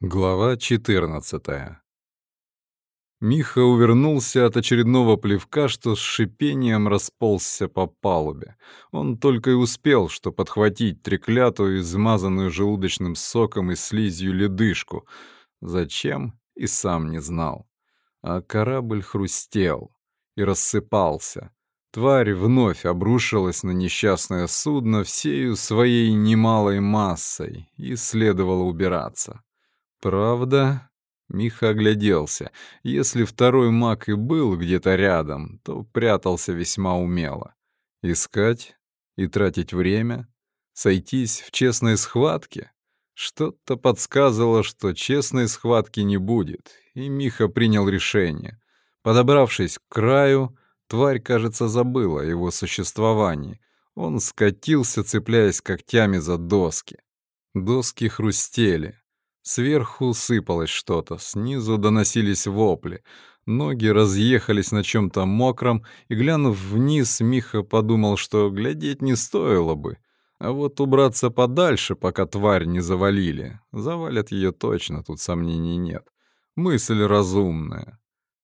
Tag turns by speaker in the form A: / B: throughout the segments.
A: Глава 14 Миха увернулся от очередного плевка, что с шипением расползся по палубе. Он только и успел, что подхватить треклятую, измазанную желудочным соком и слизью ледышку. Зачем? И сам не знал. А корабль хрустел и рассыпался. Тварь вновь обрушилась на несчастное судно всею своей немалой массой, и следовало убираться. Правда? Миха огляделся. Если второй маг и был где-то рядом, то прятался весьма умело. Искать и тратить время? Сойтись в честной схватке? Что-то подсказывало, что честной схватки не будет, и Миха принял решение. Подобравшись к краю, тварь, кажется, забыла о его существовании. Он скатился, цепляясь когтями за доски. Доски хрустели, Сверху сыпалось что-то, снизу доносились вопли. Ноги разъехались на чем-то мокром, и, глянув вниз, Миха подумал, что глядеть не стоило бы. А вот убраться подальше, пока тварь не завалили. Завалят ее точно, тут сомнений нет. Мысль разумная.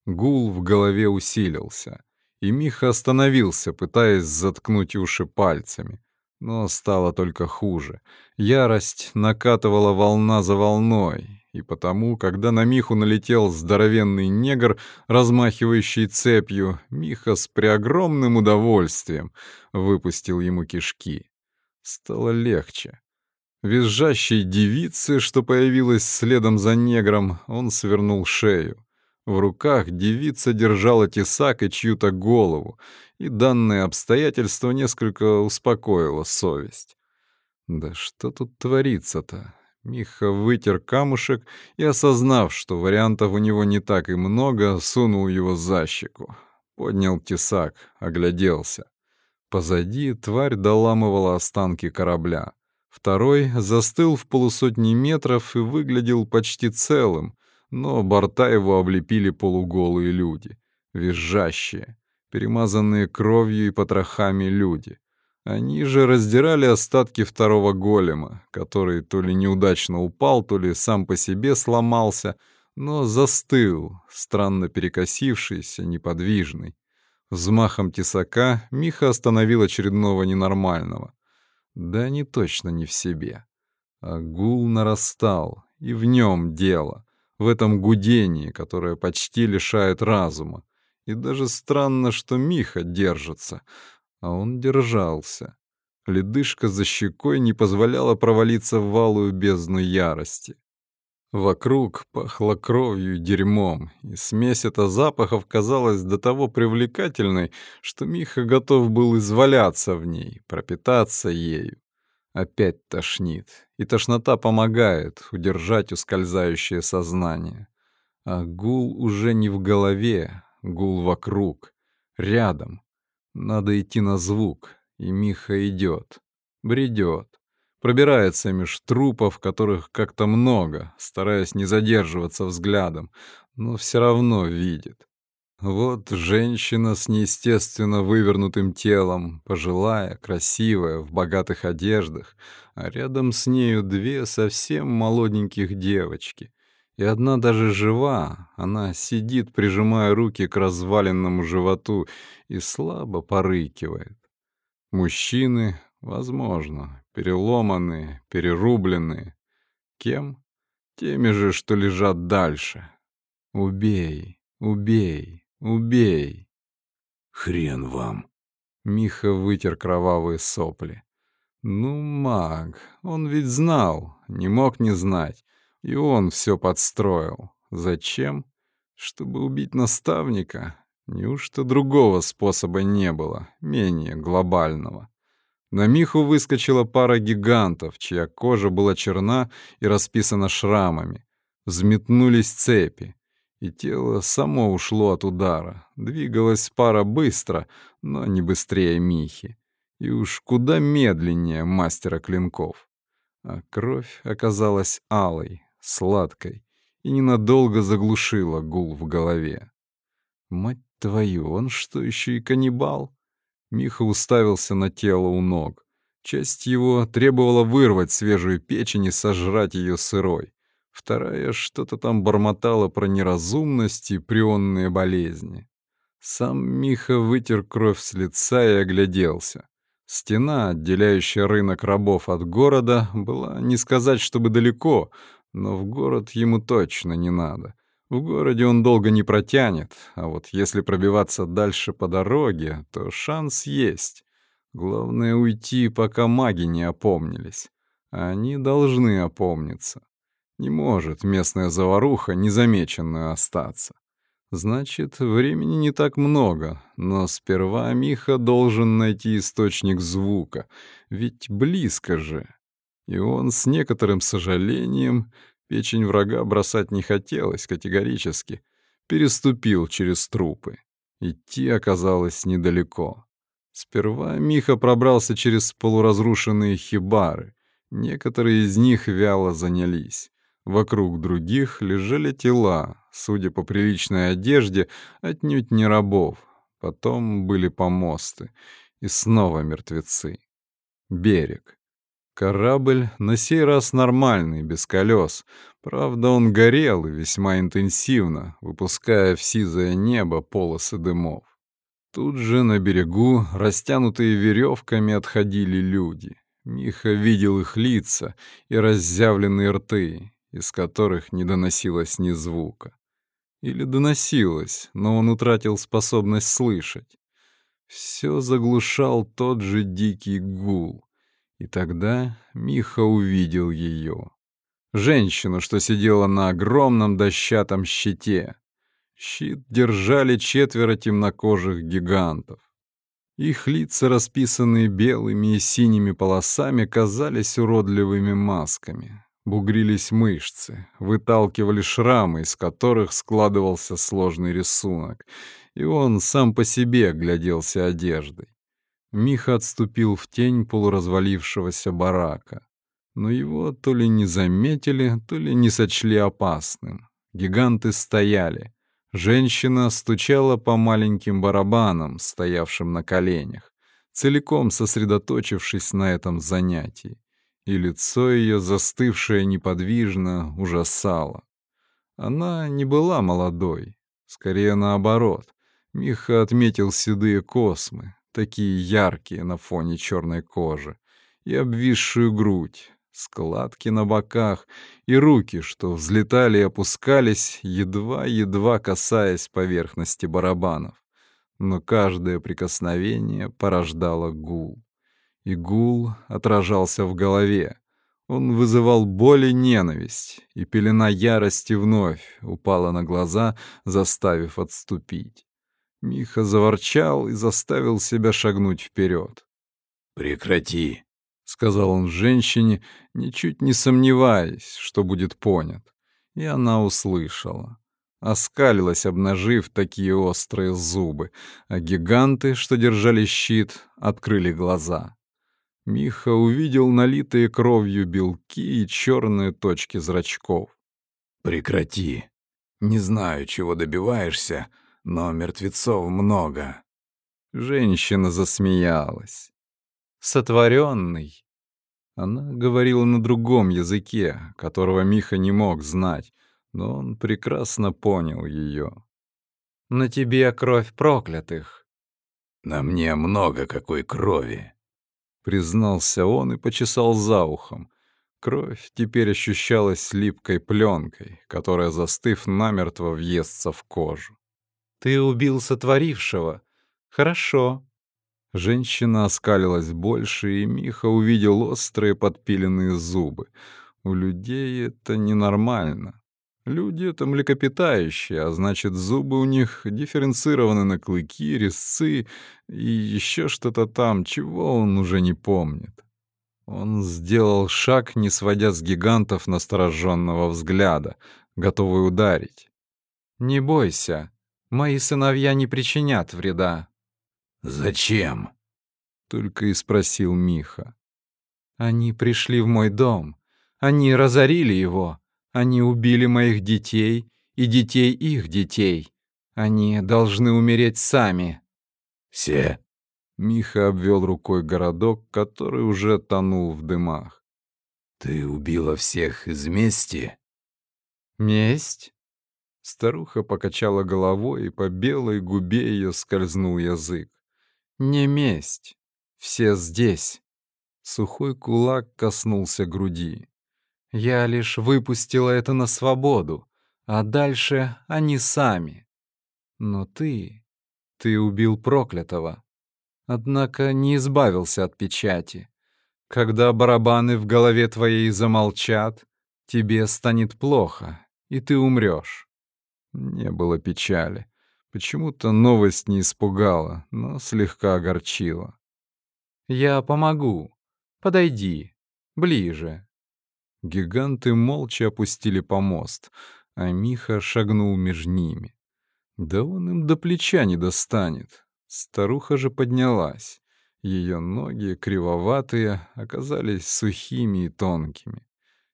A: Гул в голове усилился, и Миха остановился, пытаясь заткнуть уши пальцами. Но стало только хуже. Ярость накатывала волна за волной, и потому, когда на Миху налетел здоровенный негр, размахивающий цепью, Миха с преогромным удовольствием выпустил ему кишки. Стало легче. Визжащей девице, что появилась следом за негром, он свернул шею. В руках девица держала тесак и чью-то голову, и данное обстоятельство несколько успокоило совесть. Да что тут творится-то? Миха вытер камушек и, осознав, что вариантов у него не так и много, сунул его за щеку. Поднял тесак, огляделся. Позади тварь доламывала останки корабля. Второй застыл в полусотни метров и выглядел почти целым, но борта его облепили полуголые люди, визжащие, перемазанные кровью и потрохами люди. Они же раздирали остатки второго голема, который то ли неудачно упал, то ли сам по себе сломался, но застыл, странно перекосившийся, неподвижный. Взмахом тесака Миха остановил очередного ненормального. Да они точно не в себе. А гул нарастал, и в нем дело в этом гудении, которое почти лишает разума. И даже странно, что Миха держится, а он держался. Ледышка за щекой не позволяла провалиться в валую бездну ярости. Вокруг пахло кровью и дерьмом, и смесь эта запахов казалась до того привлекательной, что Миха готов был изваляться в ней, пропитаться ею. Опять тошнит, и тошнота помогает удержать ускользающее сознание. А гул уже не в голове, гул вокруг, рядом. Надо идти на звук, и Миха идет, бредет, пробирается меж трупов, которых как-то много, стараясь не задерживаться взглядом, но все равно видит. Вот женщина с неестественно вывернутым телом, пожилая, красивая, в богатых одеждах, а рядом с нею две совсем молоденьких девочки. И одна даже жива, она сидит, прижимая руки к разваленному животу и слабо порыкивает. Мужчины, возможно, переломанные, перерубленные. Кем? Теми же, что лежат дальше. Убей, убей. Убей.
B: Хрен вам.
A: Миха вытер кровавые сопли. Ну, маг, он ведь знал, не мог не знать. И он все подстроил. Зачем? Чтобы убить наставника? Неужто другого способа не было, менее глобального? На Миху выскочила пара гигантов, чья кожа была черна и расписана шрамами. Взметнулись цепи и тело само ушло от удара. Двигалась пара быстро, но не быстрее Михи. И уж куда медленнее мастера клинков. А кровь оказалась алой, сладкой, и ненадолго заглушила гул в голове. Мать твою, он что, еще и каннибал? Миха уставился на тело у ног. Часть его требовала вырвать свежую печень и сожрать ее сырой. Вторая что-то там бормотала про неразумность и прионные болезни. Сам Миха вытер кровь с лица и огляделся. Стена, отделяющая рынок рабов от города, была не сказать, чтобы далеко, но в город ему точно не надо. В городе он долго не протянет, а вот если пробиваться дальше по дороге, то шанс есть. Главное уйти, пока маги не опомнились. Они должны опомниться. Не может местная заваруха незамеченную остаться. Значит, времени не так много, но сперва Миха должен найти источник звука, ведь близко же. И он с некоторым сожалением, печень врага бросать не хотелось категорически, переступил через трупы. Идти оказалось недалеко. Сперва Миха пробрался через полуразрушенные хибары. Некоторые из них вяло занялись. Вокруг других лежали тела, судя по приличной одежде, отнюдь не рабов. Потом были помосты. И снова мертвецы. Берег. Корабль на сей раз нормальный, без колес. Правда, он горел и весьма интенсивно, выпуская в сизое небо полосы дымов. Тут же на берегу, растянутые веревками, отходили люди. Миха видел их лица и разъявленные рты, из которых не доносилось ни звука. Или доносилось, но он утратил способность слышать. Все заглушал тот же дикий гул. И тогда Миха увидел ее. Женщину, что сидела на огромном дощатом щите. Щит держали четверо темнокожих гигантов. Их лица, расписанные белыми и синими полосами, казались уродливыми масками. Бугрились мышцы, выталкивали шрамы, из которых складывался сложный рисунок, и он сам по себе гляделся одеждой. Миха отступил в тень полуразвалившегося барака. Но его то ли не заметили, то ли не сочли опасным. Гиганты стояли. Женщина стучала по маленьким барабанам, стоявшим на коленях, целиком сосредоточившись на этом занятии и лицо ее, застывшее неподвижно, ужасало. Она не была молодой, скорее наоборот. Миха отметил седые космы, такие яркие на фоне черной кожи, и обвисшую грудь, складки на боках и руки, что взлетали и опускались, едва-едва касаясь поверхности барабанов. Но каждое прикосновение порождало гул и гул отражался в голове. Он вызывал боль и ненависть, и пелена ярости вновь упала на глаза, заставив отступить. Миха заворчал и заставил себя шагнуть вперед.
B: «Прекрати», — сказал он женщине, ничуть не сомневаясь, что будет понят. И она услышала. Оскалилась, обнажив такие острые зубы, а гиганты, что держали щит, открыли глаза. Миха увидел налитые кровью белки и черные точки зрачков.
A: «Прекрати. Не знаю, чего добиваешься, но мертвецов много». Женщина засмеялась. «Сотворенный». Она говорила на другом языке, которого Миха не мог знать, но он прекрасно понял ее. «На тебе кровь проклятых».
B: «На мне много какой крови»,
A: признался он и почесал за ухом. Кровь теперь ощущалась липкой пленкой, которая, застыв намертво, въестся в кожу. «Ты убил сотворившего. Хорошо». Женщина оскалилась больше, и Миха увидел острые подпиленные зубы. У людей это ненормально. Люди — это млекопитающие, а значит, зубы у них дифференцированы на клыки, резцы и еще что-то там, чего он уже не помнит. Он сделал шаг, не сводя с гигантов настороженного взгляда, готовый ударить. «Не бойся, мои сыновья не причинят вреда».
B: «Зачем?»
A: — только и спросил Миха. «Они пришли в мой дом. Они разорили его». Они убили моих детей и детей их детей. Они должны умереть сами».
B: «Все?»
A: Миха обвел рукой городок, который уже тонул в дымах.
B: «Ты убила всех из мести?» Месть? Старуха покачала головой, и по белой губе ее скользнул язык. Не месть. Все здесь. Сухой кулак коснулся груди. Я лишь выпустила это на свободу, а дальше они сами. Но ты... Ты убил проклятого. Однако не избавился от печати. Когда барабаны в голове твоей замолчат, тебе станет плохо, и ты умрешь. Не было печали. Почему-то новость не испугала, но слегка огорчила. «Я помогу. Подойди. Ближе». Гиганты молча опустили помост, а Миха шагнул между ними. Да он им до плеча не достанет. Старуха же поднялась. Ее ноги, кривоватые, оказались сухими и тонкими.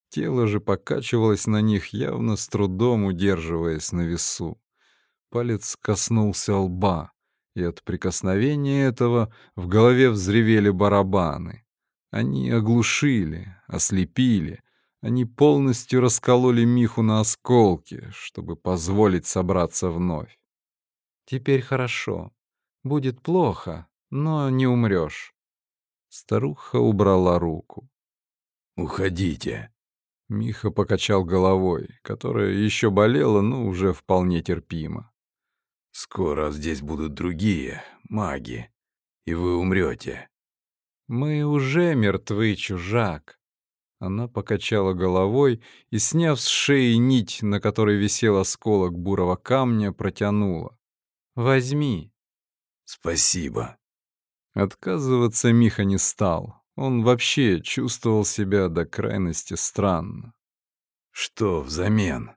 B: Тело же покачивалось на них, явно с трудом удерживаясь на весу. Палец коснулся лба, и от прикосновения этого в голове взревели барабаны. Они оглушили, ослепили, они полностью раскололи Миху на осколки, чтобы позволить собраться вновь. «Теперь хорошо. Будет плохо, но не умрешь». Старуха убрала руку.
C: «Уходите»,
B: Миха покачал головой, которая еще болела, но уже вполне терпимо.
C: «Скоро здесь будут другие, маги, и вы умрете».
B: «Мы уже мертвы, чужак». Она покачала головой и, сняв с шеи нить, на которой висел осколок бурого камня, протянула. «Возьми».
C: «Спасибо».
B: Отказываться Миха не стал. Он вообще чувствовал себя до крайности странно.
C: «Что взамен?»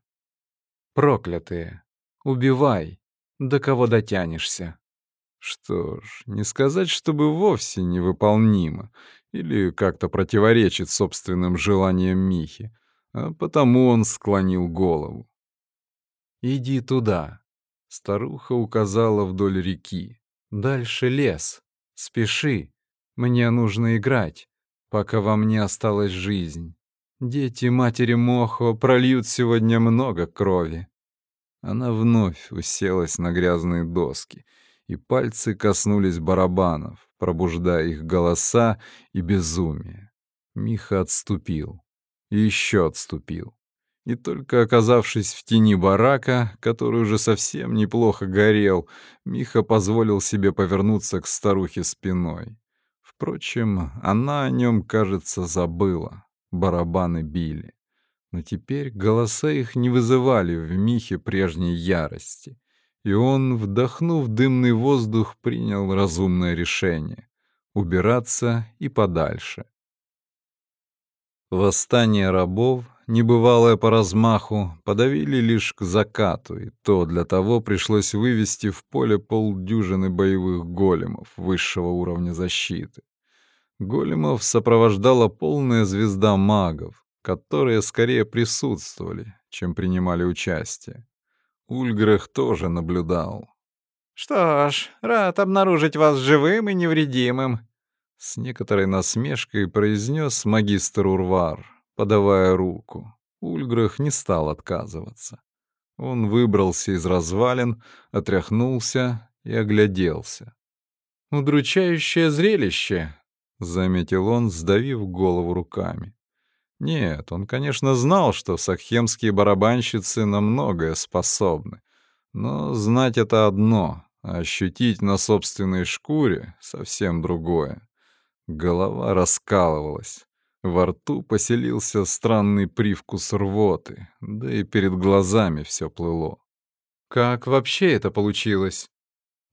B: «Проклятые! Убивай, до кого дотянешься!» Что ж, не сказать, чтобы вовсе невыполнимо или как-то противоречит собственным желаниям Михи, а потому он склонил голову. «Иди туда», — старуха указала вдоль реки. «Дальше лес. Спеши, мне нужно играть, пока во мне осталась жизнь. Дети матери Мохо прольют сегодня много крови. Она вновь уселась на грязные доски, и пальцы коснулись барабанов, пробуждая их голоса и безумие. Миха отступил. И еще отступил. И только оказавшись в тени барака, который уже совсем неплохо горел, Миха позволил себе повернуться к старухе спиной. Впрочем, она о нем, кажется, забыла. Барабаны били. Но теперь голоса их не вызывали в Михе прежней ярости. И он, вдохнув дымный воздух, принял разумное решение — убираться и подальше. Восстание рабов, небывалое по размаху, подавили лишь к закату, и то для того пришлось вывести в поле полдюжины боевых големов высшего уровня защиты. Големов сопровождала полная звезда магов, которые скорее присутствовали, чем принимали участие. Ульграх тоже наблюдал.
D: «Что ж, рад обнаружить вас живым и невредимым», —
B: с некоторой насмешкой произнес магистр Урвар, подавая руку. Ульграх не стал отказываться. Он выбрался из развалин, отряхнулся и огляделся. «Удручающее зрелище», — заметил он, сдавив голову руками. Нет, он, конечно, знал, что сахемские барабанщицы на многое способны. Но знать это одно, а ощутить на собственной шкуре — совсем другое. Голова раскалывалась. Во рту поселился странный привкус рвоты, да и перед глазами все плыло. «Как вообще это получилось?»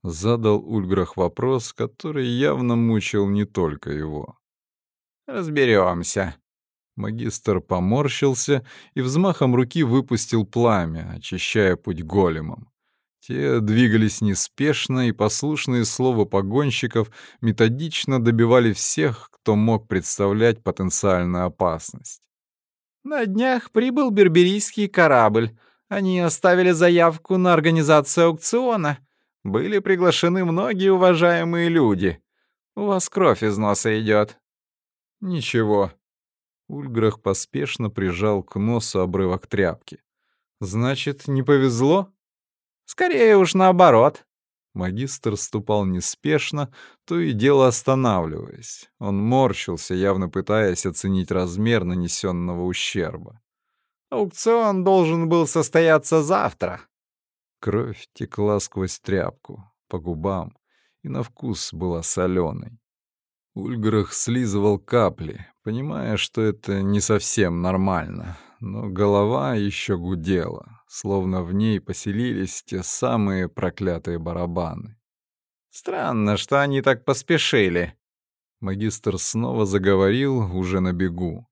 B: Задал Ульграх вопрос, который явно мучил не только его.
D: «Разберемся».
B: Магистр поморщился и взмахом руки выпустил пламя, очищая путь големам. Те двигались неспешно, и послушные слова погонщиков методично добивали всех, кто мог представлять потенциальную опасность.
D: «На днях прибыл берберийский корабль. Они оставили заявку на организацию аукциона. Были приглашены многие уважаемые люди. У вас кровь из носа идет.
B: Ничего. Ульграх поспешно прижал к носу обрывок тряпки.
D: Значит, не повезло?
B: Скорее уж наоборот.
A: Магистр ступал неспешно, то и дело останавливаясь. Он морщился, явно пытаясь оценить размер нанесенного ущерба.
B: Аукцион должен был состояться завтра.
A: Кровь текла сквозь тряпку, по губам, и на вкус была соленой. Ульграх слизывал капли, понимая, что это не совсем нормально, но голова еще гудела, словно в ней поселились те самые проклятые барабаны.
B: «Странно, что они так поспешили».
A: Магистр снова заговорил уже на бегу.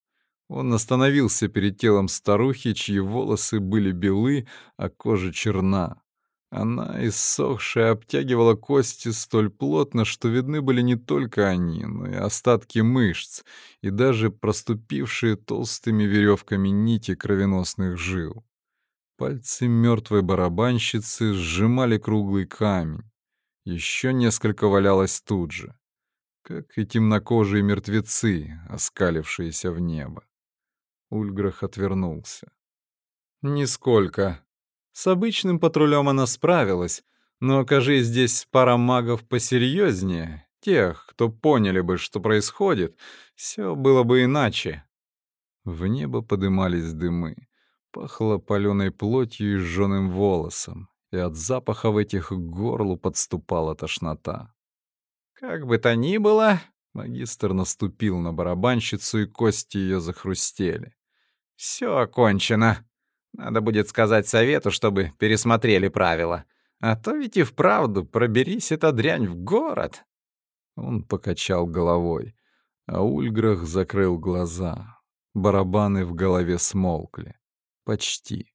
A: Он остановился перед телом старухи, чьи волосы были белы, а кожа черна. Она, иссохшая, обтягивала кости столь плотно, что видны были не только они, но и остатки мышц, и даже проступившие толстыми веревками нити кровеносных жил. Пальцы мертвой барабанщицы сжимали круглый камень. Еще несколько валялось тут же, как и темнокожие мертвецы, оскалившиеся в небо. Ульграх отвернулся.
D: «Нисколько. С обычным патрулем она справилась, но окажи здесь пара магов посерьезнее, тех, кто поняли бы, что происходит, все было бы иначе».
A: В небо подымались дымы. Пахло паленой плотью и сжёным волосом, и от запаха в этих горлу подступала тошнота.
B: «Как бы то ни было...»
A: Магистр наступил на барабанщицу, и кости ее захрустели.
B: Все окончено. Надо будет сказать совету, чтобы пересмотрели правила. А то ведь и вправду проберись эта дрянь в город.
A: Он покачал головой, а Ульграх закрыл глаза. Барабаны в голове смолкли. Почти.